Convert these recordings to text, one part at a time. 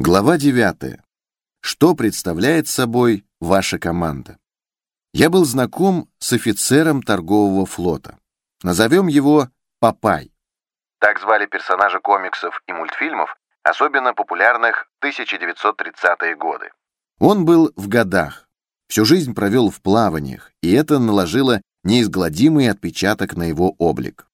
Глава 9. Что представляет собой ваша команда? Я был знаком с офицером торгового флота. Назовем его Папай. Так звали персонажа комиксов и мультфильмов, особенно популярных в 1930-е годы. Он был в годах, всю жизнь провел в плаваниях, и это наложило неизгладимый отпечаток на его облик.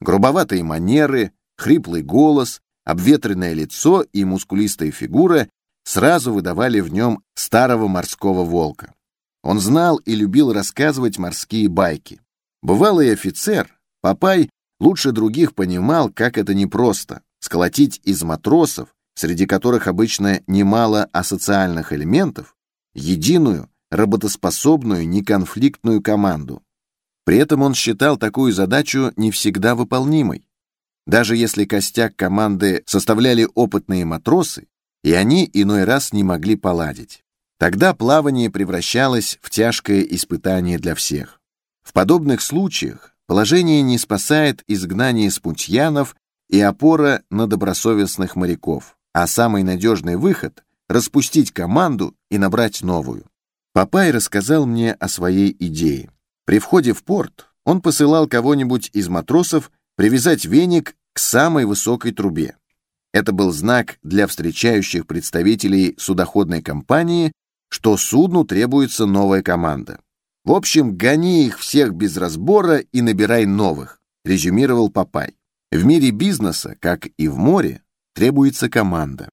Грубоватые манеры, хриплый голос, обветренное лицо и мускулистая фигура сразу выдавали в нем старого морского волка. Он знал и любил рассказывать морские байки. Бывалый офицер, Папай, лучше других понимал, как это непросто — сколотить из матросов, среди которых обычно немало асоциальных элементов, единую, работоспособную, неконфликтную команду. При этом он считал такую задачу не всегда выполнимой. Даже если костяк команды составляли опытные матросы, и они иной раз не могли поладить. Тогда плавание превращалось в тяжкое испытание для всех. В подобных случаях положение не спасает изгнание смутьянов и опора на добросовестных моряков, а самый надежный выход — распустить команду и набрать новую. Папай рассказал мне о своей идее. При входе в порт он посылал кого-нибудь из матросов привязать веник к самой высокой трубе. Это был знак для встречающих представителей судоходной компании, что судну требуется новая команда. В общем, гони их всех без разбора и набирай новых, резюмировал Папай. В мире бизнеса, как и в море, требуется команда.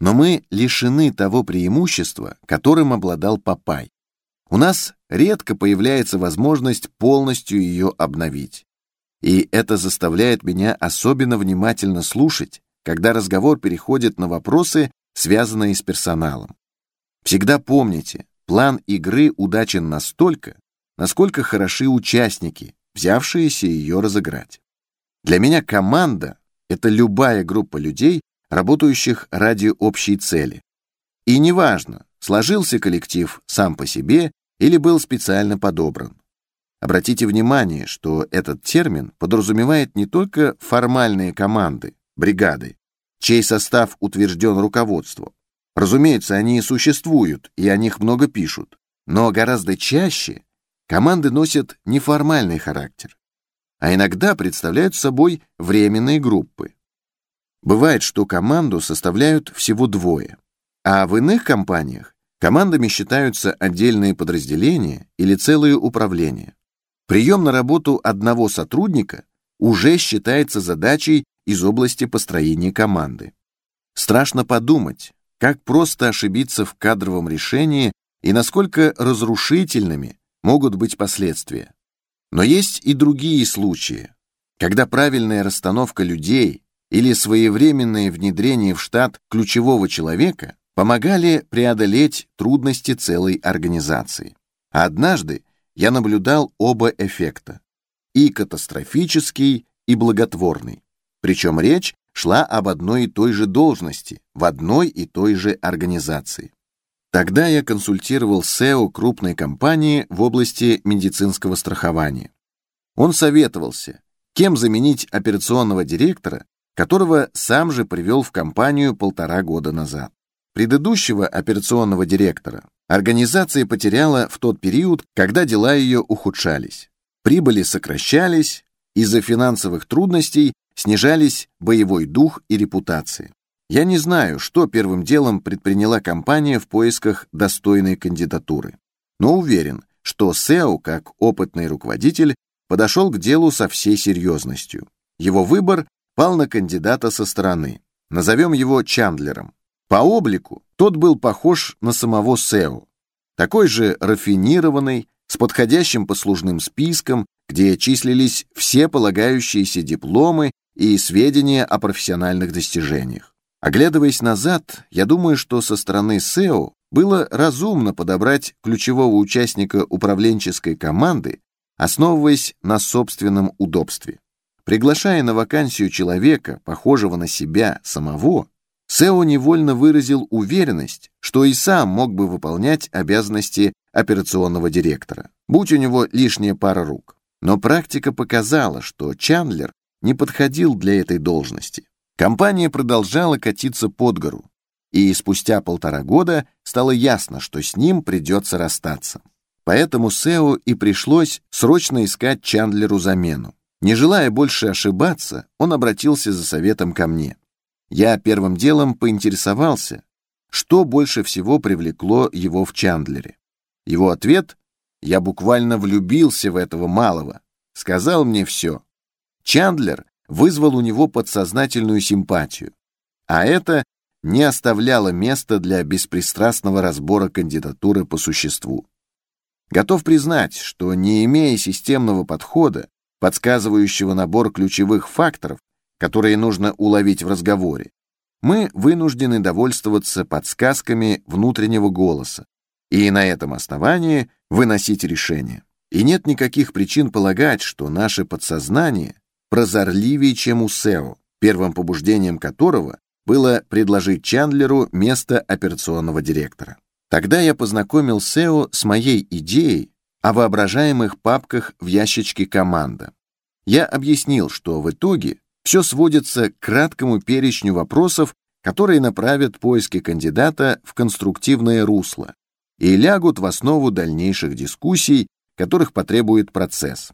Но мы лишены того преимущества, которым обладал Папай. У нас редко появляется возможность полностью ее обновить. И это заставляет меня особенно внимательно слушать, когда разговор переходит на вопросы, связанные с персоналом. Всегда помните, план игры удачен настолько, насколько хороши участники, взявшиеся ее разыграть. Для меня команда — это любая группа людей, работающих ради общей цели. И неважно, сложился коллектив сам по себе или был специально подобран. Обратите внимание, что этот термин подразумевает не только формальные команды, бригады, чей состав утвержден руководством. Разумеется, они и существуют, и о них много пишут, но гораздо чаще команды носят неформальный характер, а иногда представляют собой временные группы. Бывает, что команду составляют всего двое, а в иных компаниях командами считаются отдельные подразделения или целые управления. Прием на работу одного сотрудника уже считается задачей из области построения команды. Страшно подумать, как просто ошибиться в кадровом решении и насколько разрушительными могут быть последствия. Но есть и другие случаи, когда правильная расстановка людей или своевременное внедрение в штат ключевого человека помогали преодолеть трудности целой организации. А однажды я наблюдал оба эффекта – и катастрофический, и благотворный. Причем речь шла об одной и той же должности, в одной и той же организации. Тогда я консультировал SEO крупной компании в области медицинского страхования. Он советовался, кем заменить операционного директора, которого сам же привел в компанию полтора года назад. Предыдущего операционного директора Организация потеряла в тот период, когда дела ее ухудшались. Прибыли сокращались, из-за финансовых трудностей снижались боевой дух и репутация. Я не знаю, что первым делом предприняла компания в поисках достойной кандидатуры, но уверен, что Сео, как опытный руководитель, подошел к делу со всей серьезностью. Его выбор пал на кандидата со стороны. Назовем его Чандлером. По облику тот был похож на самого Сео, такой же рафинированный, с подходящим послужным списком, где числились все полагающиеся дипломы и сведения о профессиональных достижениях. Оглядываясь назад, я думаю, что со стороны Сео было разумно подобрать ключевого участника управленческой команды, основываясь на собственном удобстве. Приглашая на вакансию человека, похожего на себя самого, Сео невольно выразил уверенность, что и сам мог бы выполнять обязанности операционного директора, будь у него лишняя пара рук. Но практика показала, что Чандлер не подходил для этой должности. Компания продолжала катиться под гору, и спустя полтора года стало ясно, что с ним придется расстаться. Поэтому Сео и пришлось срочно искать Чандлеру замену. Не желая больше ошибаться, он обратился за советом ко мне. Я первым делом поинтересовался, что больше всего привлекло его в Чандлере. Его ответ «Я буквально влюбился в этого малого», сказал мне все. Чандлер вызвал у него подсознательную симпатию, а это не оставляло места для беспристрастного разбора кандидатуры по существу. Готов признать, что не имея системного подхода, подсказывающего набор ключевых факторов, которые нужно уловить в разговоре, мы вынуждены довольствоваться подсказками внутреннего голоса и на этом основании выносить решение. И нет никаких причин полагать, что наше подсознание прозорливее, чем у Сео, первым побуждением которого было предложить Чандлеру место операционного директора. Тогда я познакомил Сео с моей идеей о воображаемых папках в ящичке команда. Я объяснил, что в итоге все сводится к краткому перечню вопросов, которые направят поиски кандидата в конструктивное русло и лягут в основу дальнейших дискуссий, которых потребует процесс.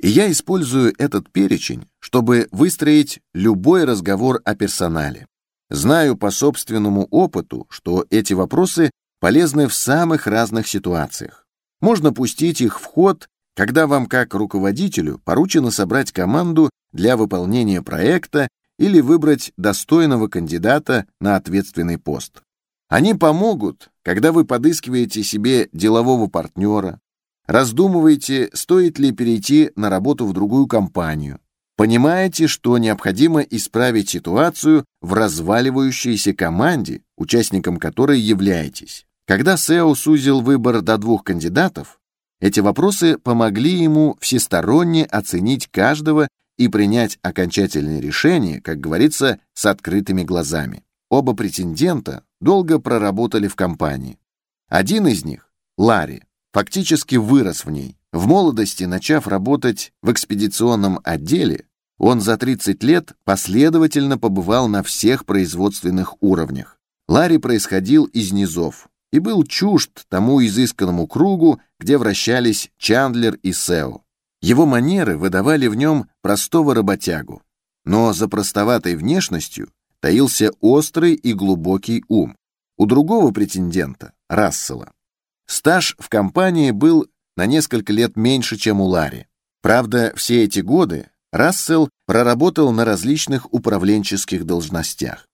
И я использую этот перечень, чтобы выстроить любой разговор о персонале. Знаю по собственному опыту, что эти вопросы полезны в самых разных ситуациях. Можно пустить их в ход, когда вам как руководителю поручено собрать команду для выполнения проекта или выбрать достойного кандидата на ответственный пост. Они помогут, когда вы подыскиваете себе делового партнера, раздумываете, стоит ли перейти на работу в другую компанию, понимаете, что необходимо исправить ситуацию в разваливающейся команде, участником которой являетесь. Когда Сео сузил выбор до двух кандидатов, эти вопросы помогли ему всесторонне оценить каждого и принять окончательное решение, как говорится, с открытыми глазами. Оба претендента долго проработали в компании. Один из них, Ларри, фактически вырос в ней. В молодости, начав работать в экспедиционном отделе, он за 30 лет последовательно побывал на всех производственных уровнях. Ларри происходил из низов и был чужд тому изысканному кругу, где вращались Чандлер и Сео. Его манеры выдавали в нем простого работягу, но за простоватой внешностью таился острый и глубокий ум. У другого претендента, Рассела, стаж в компании был на несколько лет меньше, чем у Ларри. Правда, все эти годы Рассел проработал на различных управленческих должностях.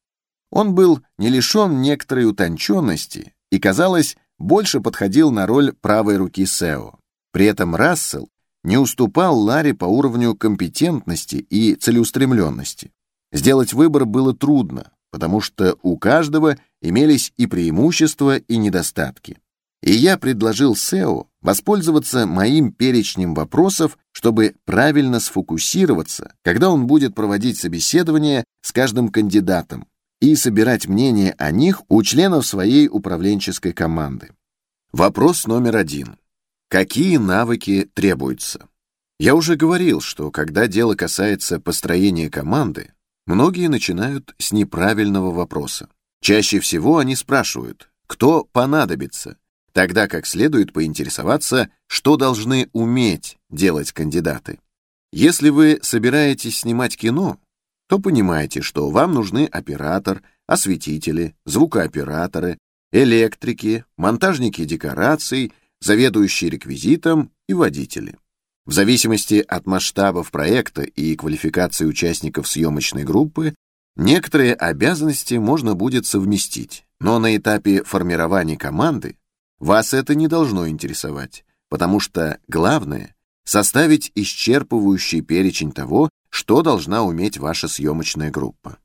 Он был не лишен некоторой утонченности и, казалось, больше подходил на роль правой руки Сео. При этом Рассел не уступал Ларри по уровню компетентности и целеустремленности. Сделать выбор было трудно, потому что у каждого имелись и преимущества, и недостатки. И я предложил Сео воспользоваться моим перечнем вопросов, чтобы правильно сфокусироваться, когда он будет проводить собеседование с каждым кандидатом и собирать мнение о них у членов своей управленческой команды. Вопрос номер один. Какие навыки требуются? Я уже говорил, что когда дело касается построения команды, многие начинают с неправильного вопроса. Чаще всего они спрашивают, кто понадобится, тогда как следует поинтересоваться, что должны уметь делать кандидаты. Если вы собираетесь снимать кино, то понимаете, что вам нужны оператор, осветители, звукооператоры, электрики, монтажники декораций – заведующие реквизитом и водители. В зависимости от масштабов проекта и квалификации участников съемочной группы, некоторые обязанности можно будет совместить, но на этапе формирования команды вас это не должно интересовать, потому что главное — составить исчерпывающий перечень того, что должна уметь ваша съемочная группа.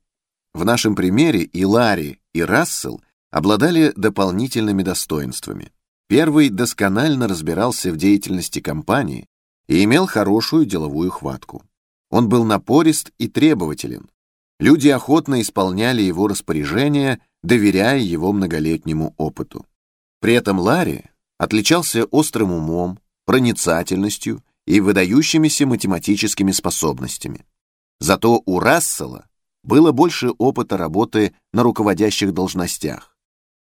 В нашем примере и Ларри, и Рассел обладали дополнительными достоинствами. Первый досконально разбирался в деятельности компании и имел хорошую деловую хватку. Он был напорист и требователен. Люди охотно исполняли его распоряжения, доверяя его многолетнему опыту. При этом Ларри отличался острым умом, проницательностью и выдающимися математическими способностями. Зато у Рассела было больше опыта работы на руководящих должностях.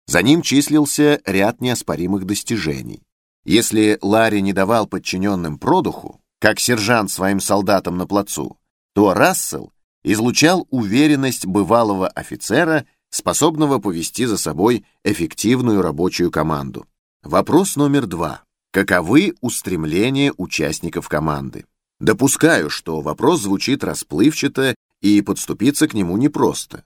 За ним числился ряд неоспоримых достижений. Если Ларри не давал подчиненным продуху, как сержант своим солдатам на плацу, то Рассел излучал уверенность бывалого офицера, способного повести за собой эффективную рабочую команду. Вопрос номер два. Каковы устремления участников команды? Допускаю, что вопрос звучит расплывчато и подступиться к нему непросто.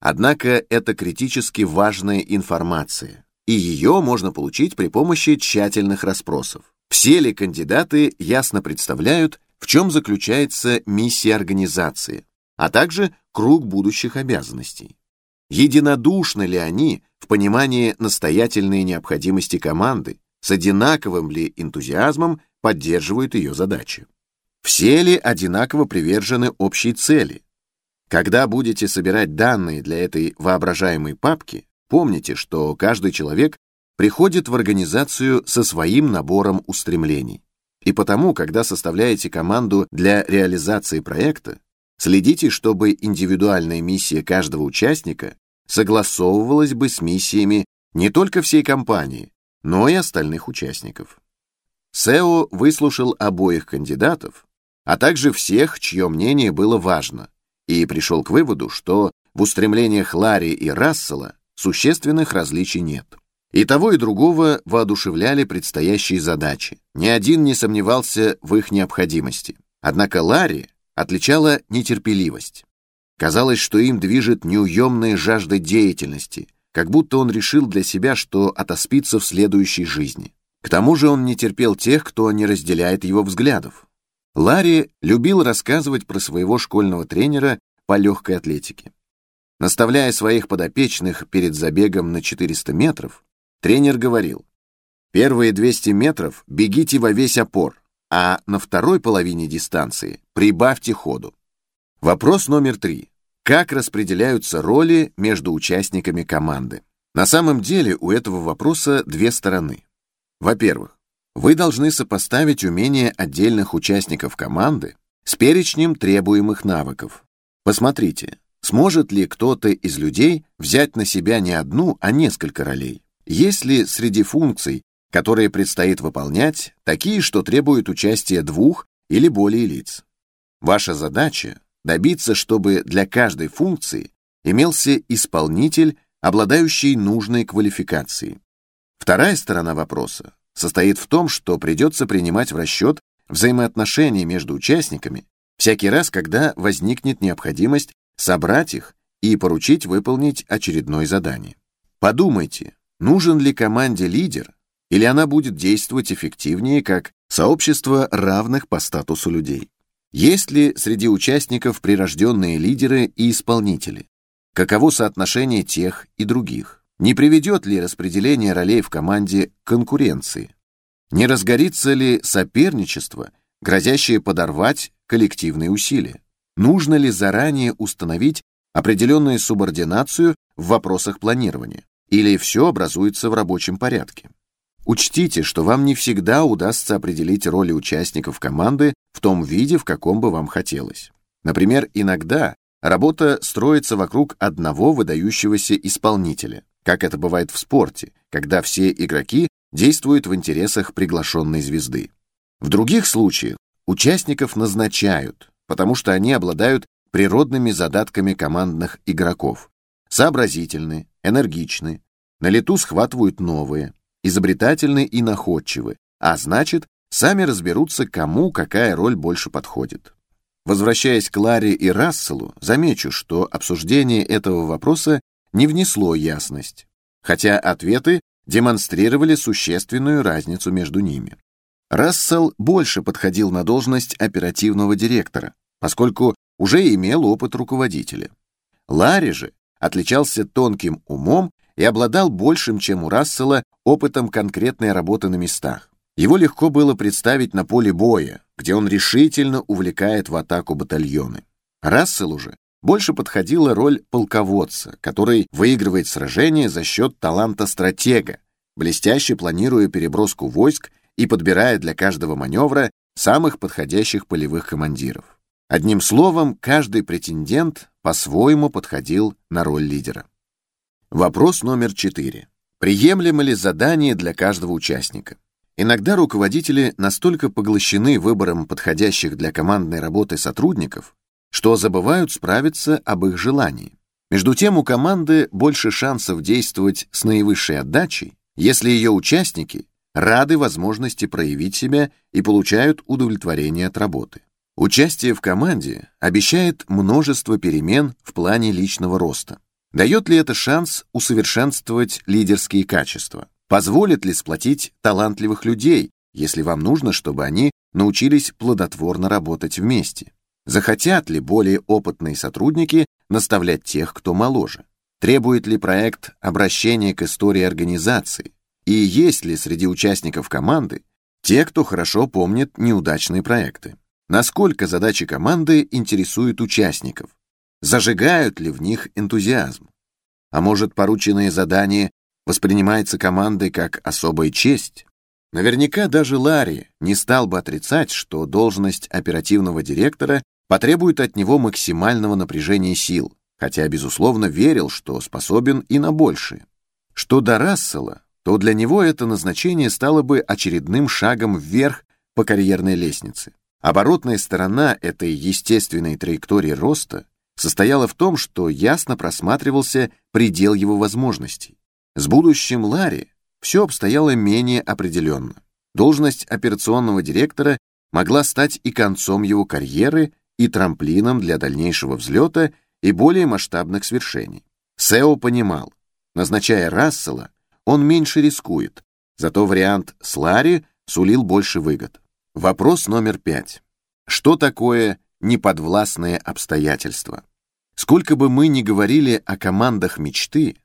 Однако это критически важная информация, и ее можно получить при помощи тщательных расспросов. Все ли кандидаты ясно представляют, в чем заключается миссия организации, а также круг будущих обязанностей? Единодушны ли они в понимании настоятельной необходимости команды, с одинаковым ли энтузиазмом поддерживают ее задачи? Все ли одинаково привержены общей цели? Когда будете собирать данные для этой воображаемой папки, помните, что каждый человек приходит в организацию со своим набором устремлений. И потому, когда составляете команду для реализации проекта, следите, чтобы индивидуальная миссия каждого участника согласовывалась бы с миссиями не только всей компании, но и остальных участников. Сео выслушал обоих кандидатов, а также всех, чье мнение было важно, и пришел к выводу, что в устремлениях Ларри и Рассела существенных различий нет. И того, и другого воодушевляли предстоящие задачи. Ни один не сомневался в их необходимости. Однако Ларри отличала нетерпеливость. Казалось, что им движет неуемная жажда деятельности, как будто он решил для себя, что отоспится в следующей жизни. К тому же он не терпел тех, кто не разделяет его взглядов. Ларри любил рассказывать про своего школьного тренера по легкой атлетике. Наставляя своих подопечных перед забегом на 400 метров, тренер говорил, «Первые 200 метров бегите во весь опор, а на второй половине дистанции прибавьте ходу». Вопрос номер три. Как распределяются роли между участниками команды? На самом деле у этого вопроса две стороны. Во-первых, вы должны сопоставить умения отдельных участников команды с перечнем требуемых навыков. Посмотрите, сможет ли кто-то из людей взять на себя не одну, а несколько ролей. Есть ли среди функций, которые предстоит выполнять, такие, что требуют участия двух или более лиц? Ваша задача — добиться, чтобы для каждой функции имелся исполнитель, обладающий нужной квалификацией. Вторая сторона вопроса состоит в том, что придется принимать в расчет взаимоотношения между участниками всякий раз, когда возникнет необходимость собрать их и поручить выполнить очередное задание. Подумайте, нужен ли команде лидер, или она будет действовать эффективнее как сообщество равных по статусу людей. Есть ли среди участников прирожденные лидеры и исполнители? Каково соотношение тех и других? Не приведет ли распределение ролей в команде к конкуренции? Не разгорится ли соперничество, грозящее подорвать коллективные усилия? Нужно ли заранее установить определенную субординацию в вопросах планирования? Или все образуется в рабочем порядке? Учтите, что вам не всегда удастся определить роли участников команды в том виде, в каком бы вам хотелось. Например, иногда работа строится вокруг одного выдающегося исполнителя, как это бывает в спорте, когда все игроки действуют в интересах приглашенной звезды. В других случаях участников назначают, потому что они обладают природными задатками командных игроков. Сообразительны, энергичны, на лету схватывают новые, изобретательны и находчивы, а значит, сами разберутся, кому какая роль больше подходит. Возвращаясь к Ларе и Расселу, замечу, что обсуждение этого вопроса не внесло ясность, хотя ответы демонстрировали существенную разницу между ними. Рассел больше подходил на должность оперативного директора, поскольку уже имел опыт руководителя. Ларри же отличался тонким умом и обладал большим, чем у Рассела, опытом конкретной работы на местах. Его легко было представить на поле боя, где он решительно увлекает в атаку батальоны. Расселу же больше подходила роль полководца, который выигрывает сражение за счет таланта стратега, блестяще планируя переброску войск и подбирая для каждого маневра самых подходящих полевых командиров. Одним словом, каждый претендент по-своему подходил на роль лидера. Вопрос номер четыре. Приемлемо ли задание для каждого участника? Иногда руководители настолько поглощены выбором подходящих для командной работы сотрудников, что забывают справиться об их желании. Между тем, у команды больше шансов действовать с наивысшей отдачей, если ее участники рады возможности проявить себя и получают удовлетворение от работы. Участие в команде обещает множество перемен в плане личного роста. Дает ли это шанс усовершенствовать лидерские качества? Позволит ли сплотить талантливых людей, если вам нужно, чтобы они научились плодотворно работать вместе? Захотят ли более опытные сотрудники наставлять тех, кто моложе? Требует ли проект обращения к истории организации? И есть ли среди участников команды те, кто хорошо помнит неудачные проекты? Насколько задачи команды интересуют участников? Зажигают ли в них энтузиазм? А может, порученное задание воспринимается командой как особая честь? Наверняка даже Ларри не стал бы отрицать, что должность оперативного директора потребует от него максимального напряжения сил, хотя, безусловно, верил, что способен и на большее. Что до Рассела, то для него это назначение стало бы очередным шагом вверх по карьерной лестнице. Оборотная сторона этой естественной траектории роста состояла в том, что ясно просматривался предел его возможностей. С будущим Ларри все обстояло менее определенно. Должность операционного директора могла стать и концом его карьеры, и трамплином для дальнейшего взлета и более масштабных свершений. Сео понимал, назначая Рассела, он меньше рискует, зато вариант с Ларри сулил больше выгод. Вопрос номер пять. Что такое неподвластные обстоятельства? Сколько бы мы ни говорили о командах мечты,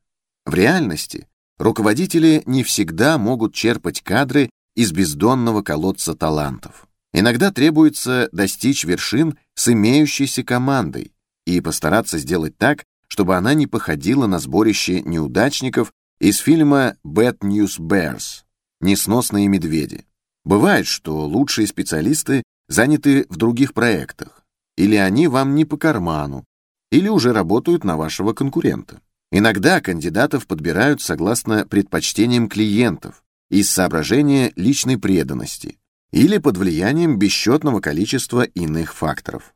в реальности руководители не всегда могут черпать кадры из бездонного колодца талантов. Иногда требуется достичь вершин с имеющейся командой и постараться сделать так, чтобы она не походила на сборище неудачников из фильма Bad News Bears «Несносные медведи». Бывает, что лучшие специалисты заняты в других проектах, или они вам не по карману, или уже работают на вашего конкурента. Иногда кандидатов подбирают согласно предпочтениям клиентов из соображения личной преданности или под влиянием бесчетного количества иных факторов.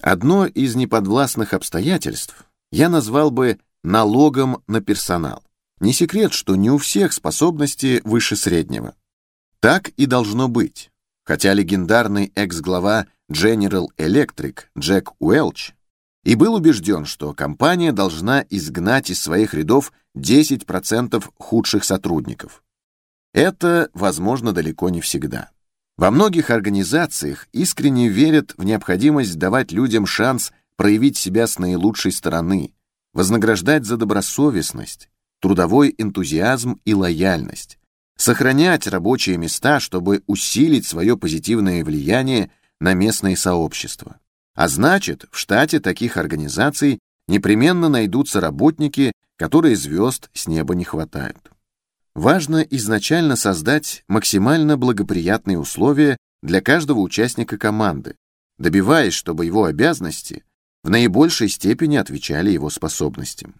Одно из неподвластных обстоятельств я назвал бы налогом на персонал. Не секрет, что не у всех способности выше среднего. Так и должно быть. Хотя легендарный экс-глава General Electric Джек Уэлч и был убежден, что компания должна изгнать из своих рядов 10% худших сотрудников. Это возможно далеко не всегда. Во многих организациях искренне верят в необходимость давать людям шанс проявить себя с наилучшей стороны, вознаграждать за добросовестность, трудовой энтузиазм и лояльность, сохранять рабочие места, чтобы усилить свое позитивное влияние на местные сообщества. А значит, в штате таких организаций непременно найдутся работники, которые звезд с неба не хватает. Важно изначально создать максимально благоприятные условия для каждого участника команды, добиваясь, чтобы его обязанности в наибольшей степени отвечали его способностям.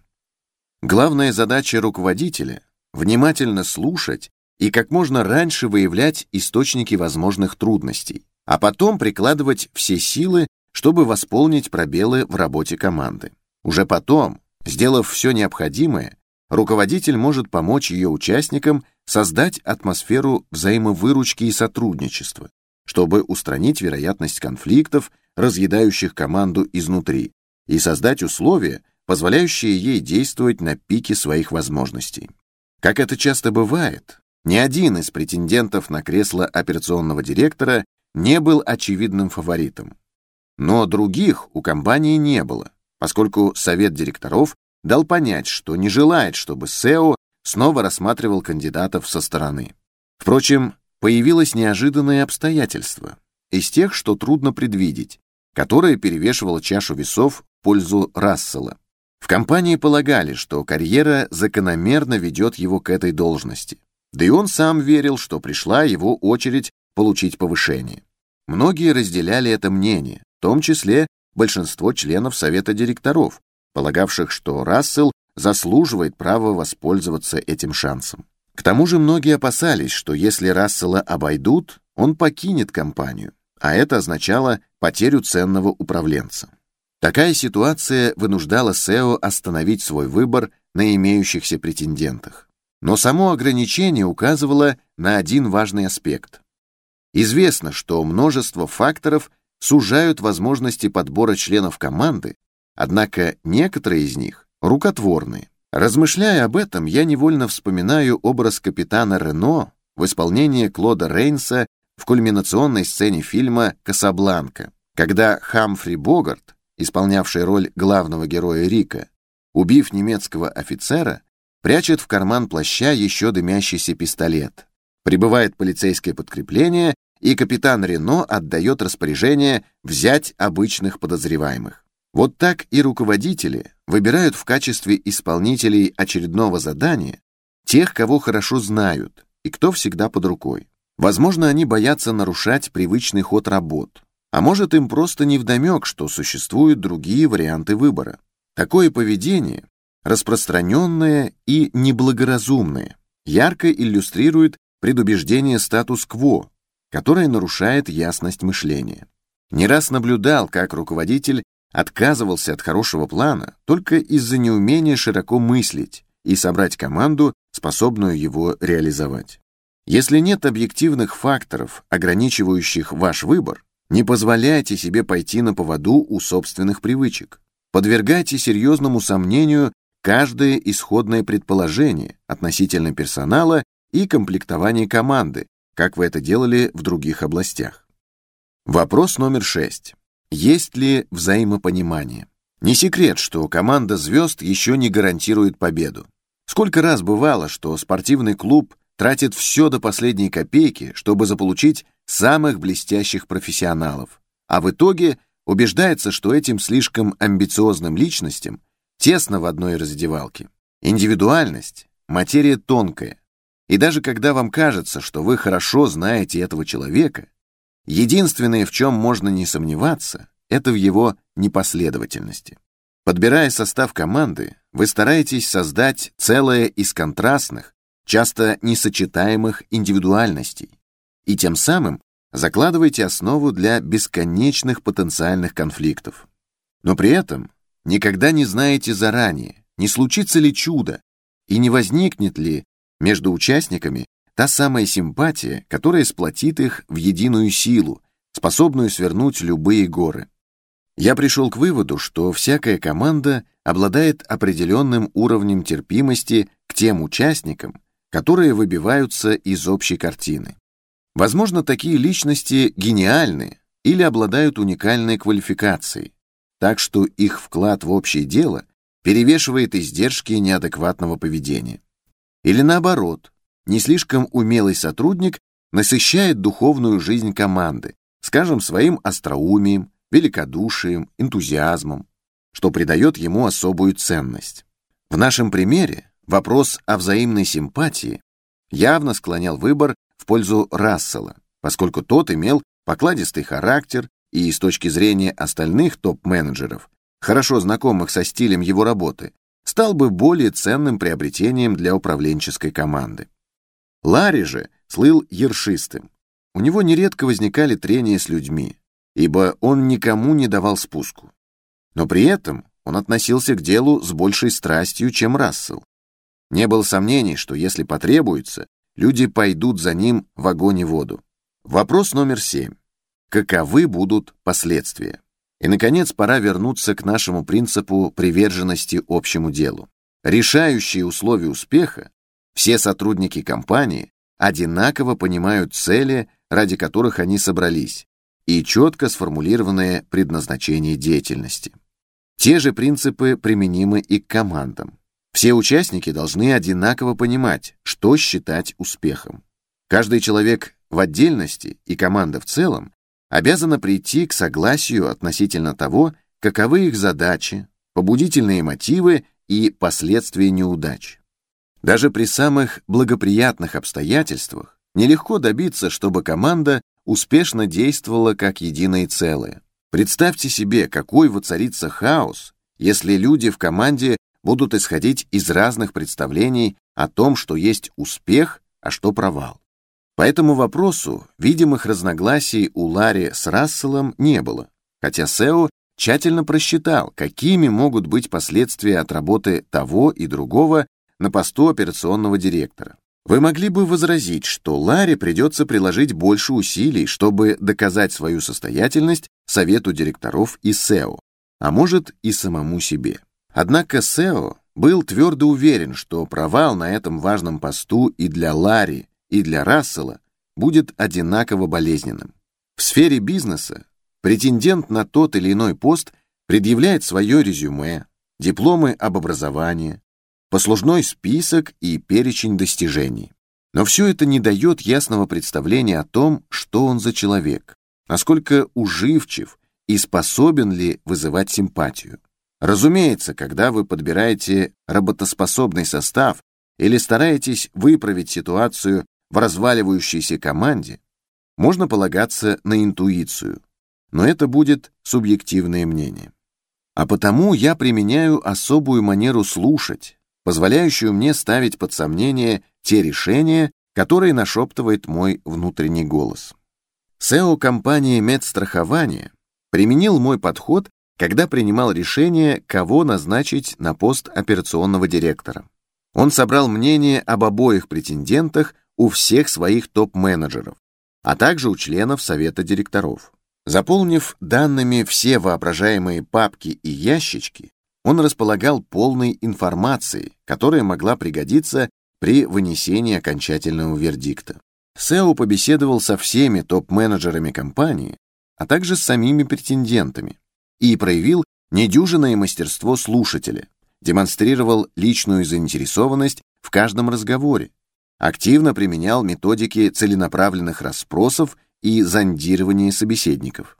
Главная задача руководителя — внимательно слушать и как можно раньше выявлять источники возможных трудностей, а потом прикладывать все силы, чтобы восполнить пробелы в работе команды. Уже потом, сделав все необходимое, руководитель может помочь ее участникам создать атмосферу взаимовыручки и сотрудничества, чтобы устранить вероятность конфликтов, разъедающих команду изнутри, и создать условия, позволяющие ей действовать на пике своих возможностей. Как это часто бывает, ни один из претендентов на кресло операционного директора не был очевидным фаворитом. Но других у компании не было, поскольку совет директоров дал понять, что не желает, чтобы SEO снова рассматривал кандидатов со стороны. Впрочем, появилось неожиданное обстоятельство, из тех, что трудно предвидеть, которое перевешивало чашу весов в пользу Рассела. В компании полагали, что карьера закономерно ведет его к этой должности. Да и он сам верил, что пришла его очередь получить повышение. Многие разделяли это мнение, в том числе большинство членов Совета директоров, полагавших, что Рассел заслуживает права воспользоваться этим шансом. К тому же многие опасались, что если Рассела обойдут, он покинет компанию, а это означало потерю ценного управленца. Такая ситуация вынуждала Сео остановить свой выбор на имеющихся претендентах. Но само ограничение указывало на один важный аспект. Известно, что множество факторов сужают возможности подбора членов команды, однако некоторые из них рукотворные. Размышляя об этом, я невольно вспоминаю образ капитана Рено в исполнении Клода Рейнса в кульминационной сцене фильма «Касабланка», когда Хамфри Богарт, исполнявший роль главного героя Рика, убив немецкого офицера, прячет в карман плаща еще дымящийся пистолет. Прибывает полицейское подкрепление, и капитан Рено отдает распоряжение взять обычных подозреваемых. Вот так и руководители выбирают в качестве исполнителей очередного задания тех, кого хорошо знают и кто всегда под рукой. Возможно, они боятся нарушать привычный ход работ, а может им просто невдомек, что существуют другие варианты выбора. Такое поведение, распространенное и неблагоразумное, ярко иллюстрирует предубеждение статус-кво, которое нарушает ясность мышления. Не раз наблюдал, как руководитель отказывался от хорошего плана только из-за неумения широко мыслить и собрать команду, способную его реализовать. Если нет объективных факторов, ограничивающих ваш выбор, не позволяйте себе пойти на поводу у собственных привычек. Подвергайте серьезному сомнению каждое исходное предположение относительно персонала и комплектования команды, как вы это делали в других областях. Вопрос номер шесть. Есть ли взаимопонимание? Не секрет, что команда звезд еще не гарантирует победу. Сколько раз бывало, что спортивный клуб тратит все до последней копейки, чтобы заполучить самых блестящих профессионалов, а в итоге убеждается, что этим слишком амбициозным личностям тесно в одной раздевалке. Индивидуальность — материя тонкая, и даже когда вам кажется, что вы хорошо знаете этого человека, Единственное, в чем можно не сомневаться, это в его непоследовательности. Подбирая состав команды, вы стараетесь создать целое из контрастных, часто несочетаемых индивидуальностей, и тем самым закладываете основу для бесконечных потенциальных конфликтов. Но при этом никогда не знаете заранее, не случится ли чудо, и не возникнет ли между участниками Та самая симпатия, которая сплотит их в единую силу, способную свернуть любые горы. Я пришел к выводу, что всякая команда обладает определенным уровнем терпимости к тем участникам, которые выбиваются из общей картины. Возможно, такие личности гениальны или обладают уникальной квалификацией, так что их вклад в общее дело перевешивает издержки неадекватного поведения. Или наоборот, не слишком умелый сотрудник насыщает духовную жизнь команды, скажем, своим остроумием, великодушием, энтузиазмом, что придает ему особую ценность. В нашем примере вопрос о взаимной симпатии явно склонял выбор в пользу Рассела, поскольку тот имел покладистый характер и с точки зрения остальных топ-менеджеров, хорошо знакомых со стилем его работы, стал бы более ценным приобретением для управленческой команды. Ларри же слыл ершистым. У него нередко возникали трения с людьми, ибо он никому не давал спуску. Но при этом он относился к делу с большей страстью, чем Рассел. Не было сомнений, что если потребуется, люди пойдут за ним в огонь и воду. Вопрос номер семь. Каковы будут последствия? И, наконец, пора вернуться к нашему принципу приверженности общему делу. Решающие условия успеха все сотрудники компании одинаково понимают цели, ради которых они собрались, и четко сформулированное предназначение деятельности. Те же принципы применимы и к командам. Все участники должны одинаково понимать, что считать успехом. Каждый человек в отдельности и команда в целом обязана прийти к согласию относительно того, каковы их задачи, побудительные мотивы и последствия неудач. Даже при самых благоприятных обстоятельствах нелегко добиться, чтобы команда успешно действовала как единое целое. Представьте себе, какой воцарится хаос, если люди в команде будут исходить из разных представлений о том, что есть успех, а что провал. По этому вопросу видимых разногласий у Ларри с Расселом не было, хотя Сео тщательно просчитал, какими могут быть последствия от работы того и другого на посту операционного директора. Вы могли бы возразить, что Ларе придется приложить больше усилий, чтобы доказать свою состоятельность совету директоров и SEO, а может и самому себе. Однако SEO был твердо уверен, что провал на этом важном посту и для Ларри, и для Рассела будет одинаково болезненным. В сфере бизнеса претендент на тот или иной пост предъявляет свое резюме, дипломы об образовании, послужной список и перечень достижений. Но все это не дает ясного представления о том, что он за человек, насколько уживчив и способен ли вызывать симпатию. Разумеется, когда вы подбираете работоспособный состав или стараетесь выправить ситуацию в разваливающейся команде, можно полагаться на интуицию, но это будет субъективное мнение. А потому я применяю особую манеру слушать, позволяющую мне ставить под сомнение те решения, которые нашептывает мой внутренний голос. SEO компании медстрахования применил мой подход, когда принимал решение, кого назначить на пост операционного директора. Он собрал мнение об обоих претендентах у всех своих топ-менеджеров, а также у членов совета директоров. Заполнив данными все воображаемые папки и ящички, он располагал полной информацией, которая могла пригодиться при вынесении окончательного вердикта. Сео побеседовал со всеми топ-менеджерами компании, а также с самими претендентами, и проявил недюжинное мастерство слушателя, демонстрировал личную заинтересованность в каждом разговоре, активно применял методики целенаправленных расспросов и зондирования собеседников.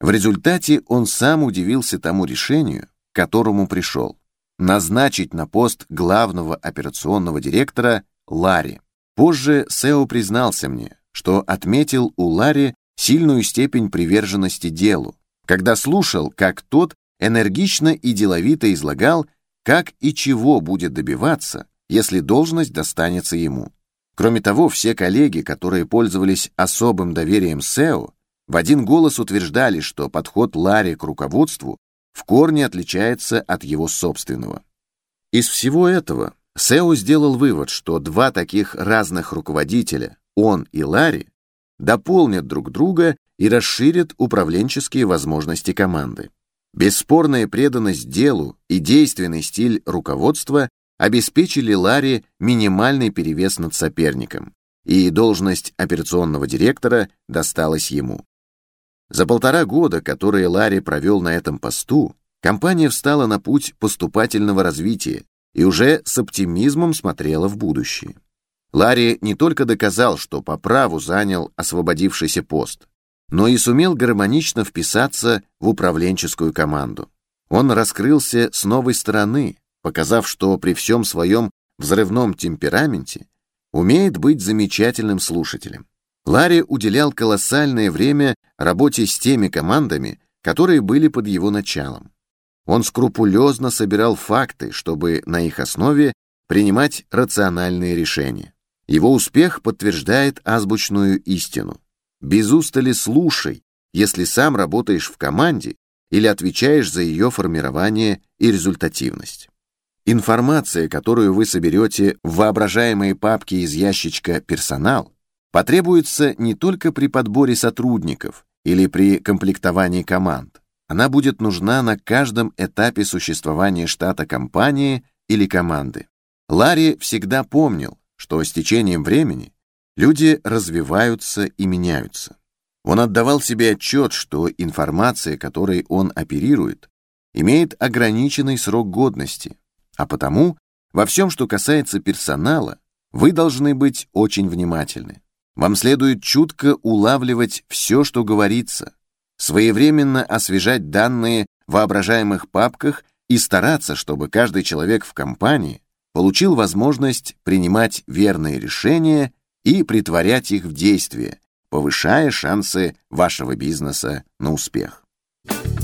В результате он сам удивился тому решению, которому пришел. Назначить на пост главного операционного директора Ларри. Позже Сео признался мне, что отметил у Ларри сильную степень приверженности делу, когда слушал, как тот энергично и деловито излагал, как и чего будет добиваться, если должность достанется ему. Кроме того, все коллеги, которые пользовались особым доверием Сео, в один голос утверждали, что подход Ларри к руководству в корне отличается от его собственного. Из всего этого Сео сделал вывод, что два таких разных руководителя, он и Ларри, дополнят друг друга и расширят управленческие возможности команды. Бесспорная преданность делу и действенный стиль руководства обеспечили Ларри минимальный перевес над соперником, и должность операционного директора досталась ему. За полтора года, которые Ларри провел на этом посту, компания встала на путь поступательного развития и уже с оптимизмом смотрела в будущее. Ларри не только доказал, что по праву занял освободившийся пост, но и сумел гармонично вписаться в управленческую команду. Он раскрылся с новой стороны, показав, что при всем своем взрывном темпераменте умеет быть замечательным слушателем. Ларри уделял колоссальное время работе с теми командами, которые были под его началом. Он скрупулезно собирал факты, чтобы на их основе принимать рациональные решения. Его успех подтверждает азбучную истину. Без устали слушай, если сам работаешь в команде или отвечаешь за ее формирование и результативность. Информация, которую вы соберете в воображаемые папки из ящичка «Персонал», потребуется не только при подборе сотрудников или при комплектовании команд. Она будет нужна на каждом этапе существования штата компании или команды. Ларри всегда помнил, что с течением времени люди развиваются и меняются. Он отдавал себе отчет, что информация, которой он оперирует, имеет ограниченный срок годности, а потому во всем, что касается персонала, вы должны быть очень внимательны. Вам следует чутко улавливать все, что говорится, своевременно освежать данные в воображаемых папках и стараться, чтобы каждый человек в компании получил возможность принимать верные решения и притворять их в действие, повышая шансы вашего бизнеса на успех. you